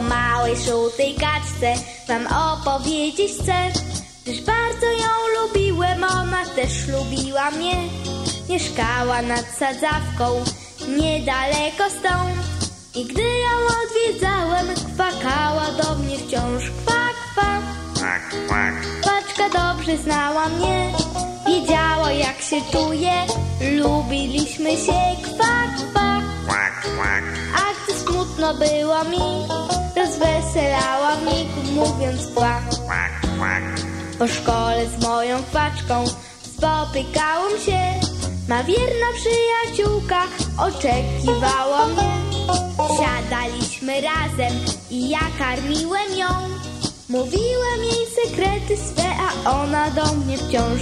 małej żółtej kaczce wam opowiedzieć chcę, gdyż bardzo ją lubiłem, ona też lubiła mnie. Mieszkała nad sadzawką, niedaleko stąd. I gdy ją odwiedzałem, kwakała do mnie wciąż. Kwak, kwak. Paczka dobrze znała mnie, wiedziała jak się czuję. Lubiliśmy się, kwak, kwak, A gdy smutno było mi, rozweselała mnie, mówiąc kwak, Po szkole z moją kwaczką spotykałem się. Ma wierna przyjaciółka oczekiwała mnie. Siadaliśmy razem i ja karmiłem ją. Mówiłem jej sekrety swe, a ona do mnie wciąż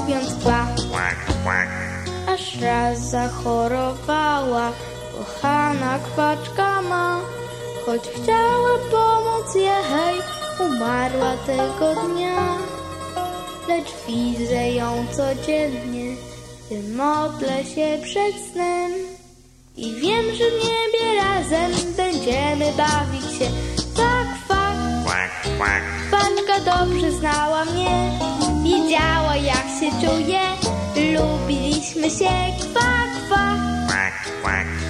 mówiąc kwak, Aż raz zachorowała, kochana kwaczka ma. Choć chciała pomóc jej, umarła tego dnia. Lecz widzę ją codziennie, gdy modlę się przed snem. I wiem, że w niebie razem będziemy bawić się. Paczka dobrze znała mnie, wiedziała jak się czuję. Lubiliśmy się, kwa, kwa.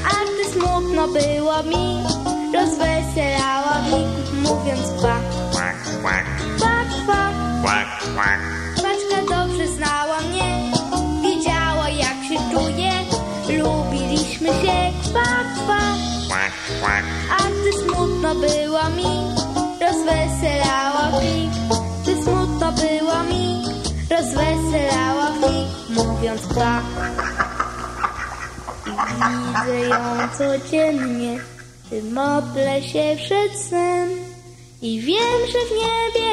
A gdy smutno było mi, rozweselała mi, mówiąc kwa, kwa, kwa. Paczka dobrze znała mnie, wiedziała jak się czuję. Lubiliśmy się, kwa, kwa. A gdy smutno było mi, Było mi, rozweselała mi, mówiąc kwa. I widzę ją codziennie, gdy modlę się przed snem. I wiem, że w niebie